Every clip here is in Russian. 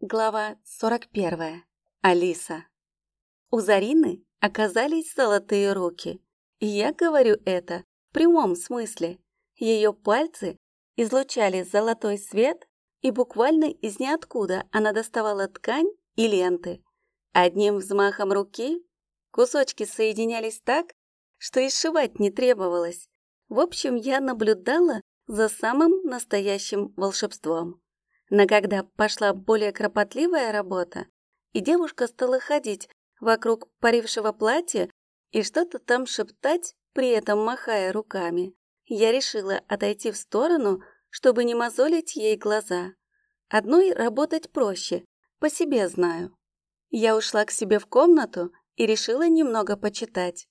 Глава 41. Алиса. У Зарины оказались золотые руки. И я говорю это в прямом смысле. Ее пальцы излучали золотой свет, и буквально из ниоткуда она доставала ткань и ленты. Одним взмахом руки кусочки соединялись так, что и сшивать не требовалось. В общем, я наблюдала за самым настоящим волшебством. Но когда пошла более кропотливая работа, и девушка стала ходить вокруг парившего платья и что-то там шептать, при этом махая руками, я решила отойти в сторону, чтобы не мозолить ей глаза. Одной работать проще, по себе знаю. Я ушла к себе в комнату и решила немного почитать.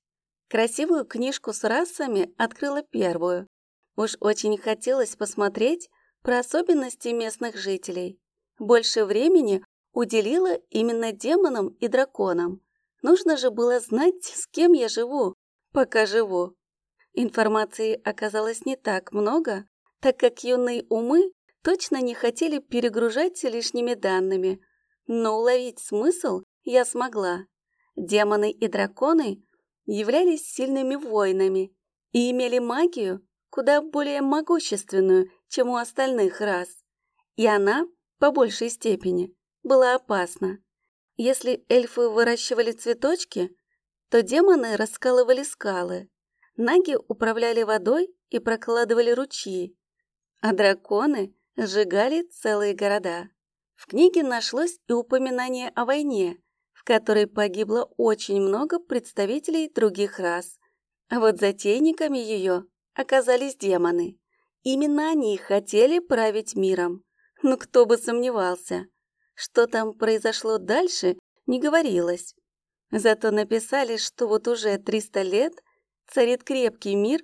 Красивую книжку с расами открыла первую. Уж очень хотелось посмотреть, про особенности местных жителей. Больше времени уделила именно демонам и драконам. Нужно же было знать, с кем я живу, пока живу. Информации оказалось не так много, так как юные умы точно не хотели перегружать лишними данными, но уловить смысл я смогла. Демоны и драконы являлись сильными воинами и имели магию, куда более могущественную, чем у остальных рас. И она, по большей степени, была опасна. Если эльфы выращивали цветочки, то демоны раскалывали скалы, наги управляли водой и прокладывали ручьи, а драконы сжигали целые города. В книге нашлось и упоминание о войне, в которой погибло очень много представителей других рас, а вот затейниками ее оказались демоны. Именно они хотели править миром. Но кто бы сомневался. Что там произошло дальше, не говорилось. Зато написали, что вот уже 300 лет царит крепкий мир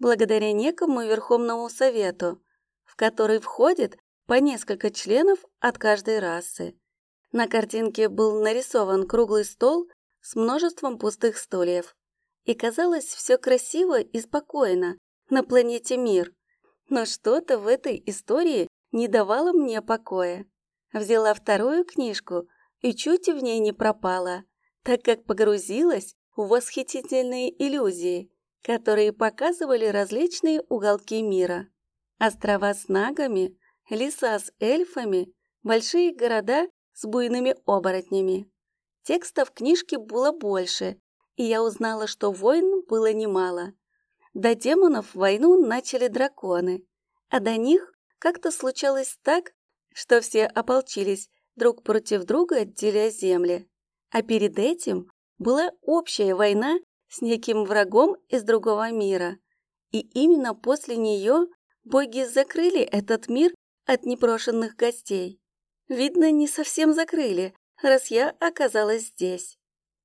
благодаря некому Верховному Совету, в который входит по несколько членов от каждой расы. На картинке был нарисован круглый стол с множеством пустых стульев. И казалось все красиво и спокойно на планете Мир. Но что-то в этой истории не давало мне покоя. Взяла вторую книжку и чуть в ней не пропала, так как погрузилась в восхитительные иллюзии, которые показывали различные уголки мира. Острова с нагами, леса с эльфами, большие города с буйными оборотнями. Текстов в книжке было больше, и я узнала, что войн было немало. До демонов войну начали драконы, а до них как-то случалось так, что все ополчились друг против друга, деля земли. А перед этим была общая война с неким врагом из другого мира. И именно после нее боги закрыли этот мир от непрошенных гостей. Видно, не совсем закрыли, раз я оказалась здесь.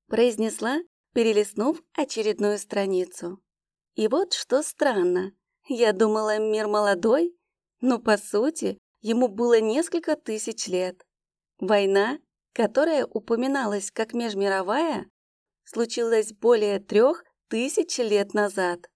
Произнесла, перелистнув очередную страницу. И вот что странно. Я думала, мир молодой, но, по сути, ему было несколько тысяч лет. Война, которая упоминалась как межмировая, случилась более трех тысяч лет назад.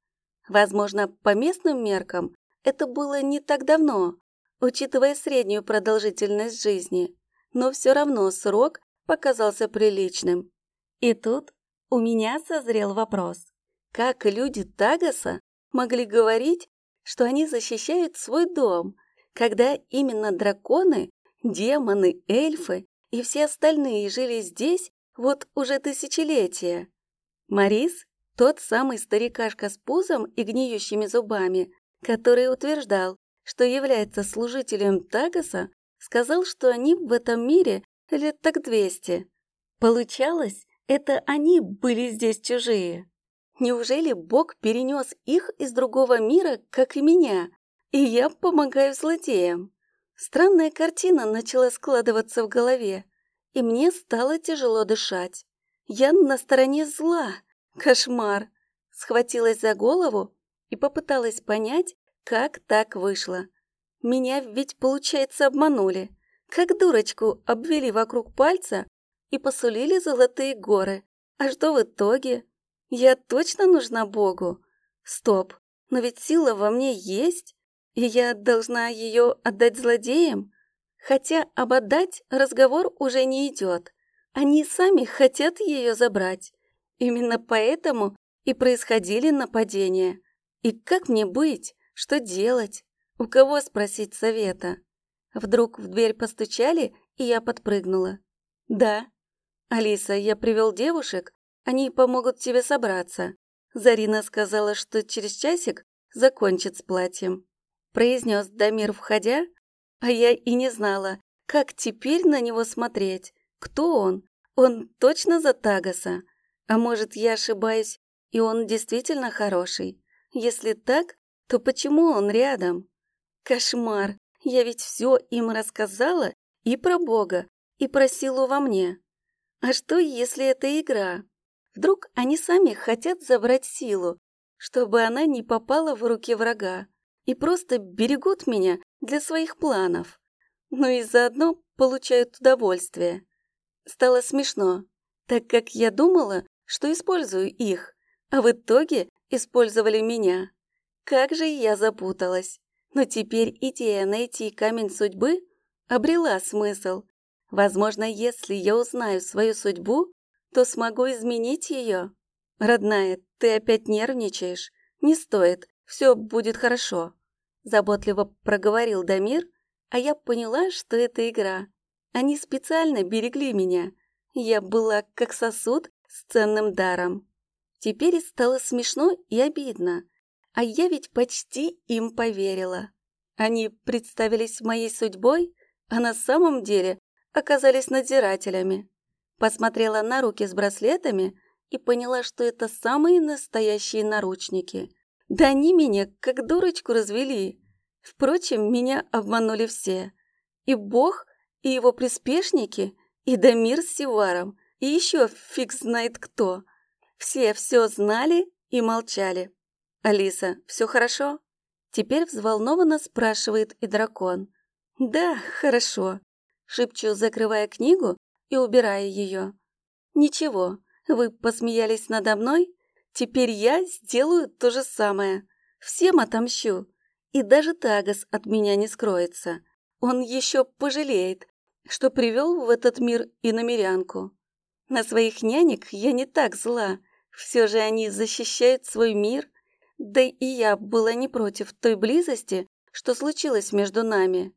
Возможно, по местным меркам это было не так давно, учитывая среднюю продолжительность жизни, но все равно срок показался приличным. И тут у меня созрел вопрос. Как люди Тагаса могли говорить, что они защищают свой дом, когда именно драконы, демоны, эльфы и все остальные жили здесь вот уже тысячелетия? Марис, тот самый старикашка с пузом и гниющими зубами, который утверждал, что является служителем Тагаса, сказал, что они в этом мире лет так двести. Получалось, это они были здесь чужие. Неужели Бог перенес их из другого мира, как и меня, и я помогаю злодеям? Странная картина начала складываться в голове, и мне стало тяжело дышать. Я на стороне зла. Кошмар. Схватилась за голову и попыталась понять, как так вышло. Меня ведь, получается, обманули. Как дурочку обвели вокруг пальца и посулили золотые горы. А что в итоге? Я точно нужна Богу? Стоп, но ведь сила во мне есть, и я должна ее отдать злодеям? Хотя об отдать разговор уже не идет. Они сами хотят ее забрать. Именно поэтому и происходили нападения. И как мне быть? Что делать? У кого спросить совета? Вдруг в дверь постучали, и я подпрыгнула. «Да». «Алиса, я привел девушек, они помогут тебе собраться». Зарина сказала, что через часик закончит с платьем. Произнес Дамир, входя, а я и не знала, как теперь на него смотреть. Кто он? Он точно за Тагаса? А может, я ошибаюсь, и он действительно хороший? Если так, то почему он рядом? Кошмар! Я ведь все им рассказала и про Бога, и про силу во мне. А что, если это игра? Вдруг они сами хотят забрать силу, чтобы она не попала в руки врага, и просто берегут меня для своих планов. Ну и заодно получают удовольствие. Стало смешно, так как я думала, что использую их, а в итоге использовали меня. Как же я запуталась. Но теперь идея найти камень судьбы обрела смысл. Возможно, если я узнаю свою судьбу, то смогу изменить ее. Родная, ты опять нервничаешь? Не стоит, все будет хорошо. Заботливо проговорил Дамир, а я поняла, что это игра. Они специально берегли меня. Я была как сосуд с ценным даром. Теперь стало смешно и обидно. А я ведь почти им поверила. Они представились моей судьбой, а на самом деле оказались надзирателями. Посмотрела на руки с браслетами и поняла, что это самые настоящие наручники. Да они меня как дурочку развели. Впрочем, меня обманули все. И Бог, и его приспешники, и Дамир с Сиваром, и еще фиг знает кто. Все все знали и молчали. «Алиса, все хорошо?» Теперь взволнованно спрашивает и дракон. «Да, хорошо», — шепчу, закрывая книгу и убирая ее. «Ничего, вы посмеялись надо мной? Теперь я сделаю то же самое. Всем отомщу. И даже Тагас от меня не скроется. Он еще пожалеет, что привел в этот мир и намерянку. На своих нянек я не так зла. Все же они защищают свой мир. Да и я была не против той близости, что случилось между нами.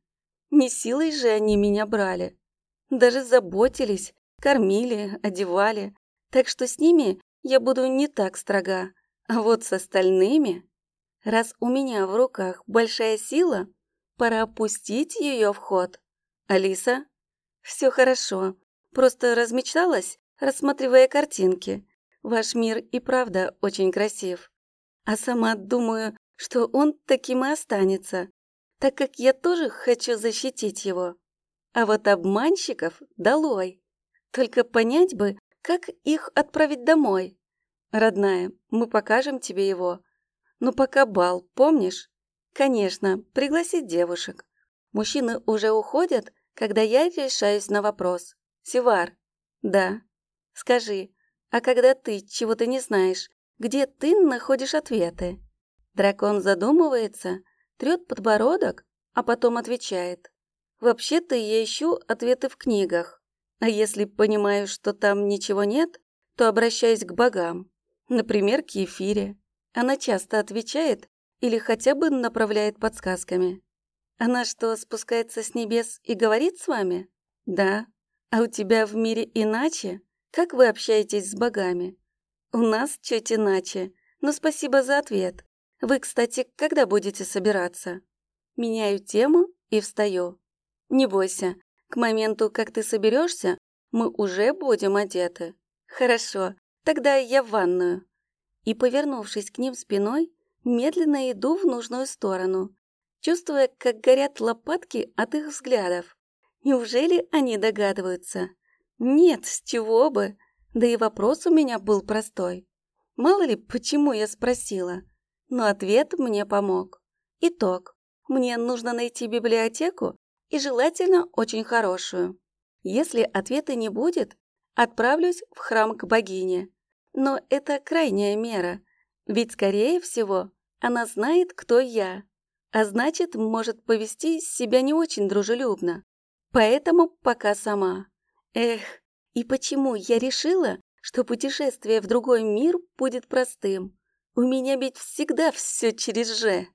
Не силой же они меня брали. Даже заботились, кормили, одевали. Так что с ними я буду не так строга. А вот с остальными... Раз у меня в руках большая сила, пора опустить ее в ход. Алиса? Все хорошо. Просто размечталась, рассматривая картинки. Ваш мир и правда очень красив. А сама думаю, что он таким и останется, так как я тоже хочу защитить его. А вот обманщиков долой. Только понять бы, как их отправить домой. Родная, мы покажем тебе его. Но пока бал, помнишь? Конечно, пригласить девушек. Мужчины уже уходят, когда я решаюсь на вопрос. Сивар. Да. Скажи, а когда ты чего-то не знаешь, где ты находишь ответы? Дракон задумывается, трет подбородок, а потом отвечает. Вообще-то я ищу ответы в книгах. А если понимаю, что там ничего нет, то обращаюсь к богам. Например, к Ефире. Она часто отвечает или хотя бы направляет подсказками. Она что, спускается с небес и говорит с вами? Да. А у тебя в мире иначе? Как вы общаетесь с богами? У нас чуть иначе. Но спасибо за ответ. Вы, кстати, когда будете собираться? Меняю тему и встаю. Не бойся, к моменту, как ты соберешься, мы уже будем одеты. Хорошо, тогда я в ванную. И, повернувшись к ним спиной, медленно иду в нужную сторону, чувствуя, как горят лопатки от их взглядов. Неужели они догадываются? Нет, с чего бы? Да и вопрос у меня был простой. Мало ли, почему я спросила. Но ответ мне помог. Итог. Мне нужно найти библиотеку, и желательно очень хорошую. Если ответа не будет, отправлюсь в храм к богине. Но это крайняя мера, ведь, скорее всего, она знает, кто я, а значит, может повести себя не очень дружелюбно. Поэтому пока сама. Эх, и почему я решила, что путешествие в другой мир будет простым? У меня ведь всегда все через «же».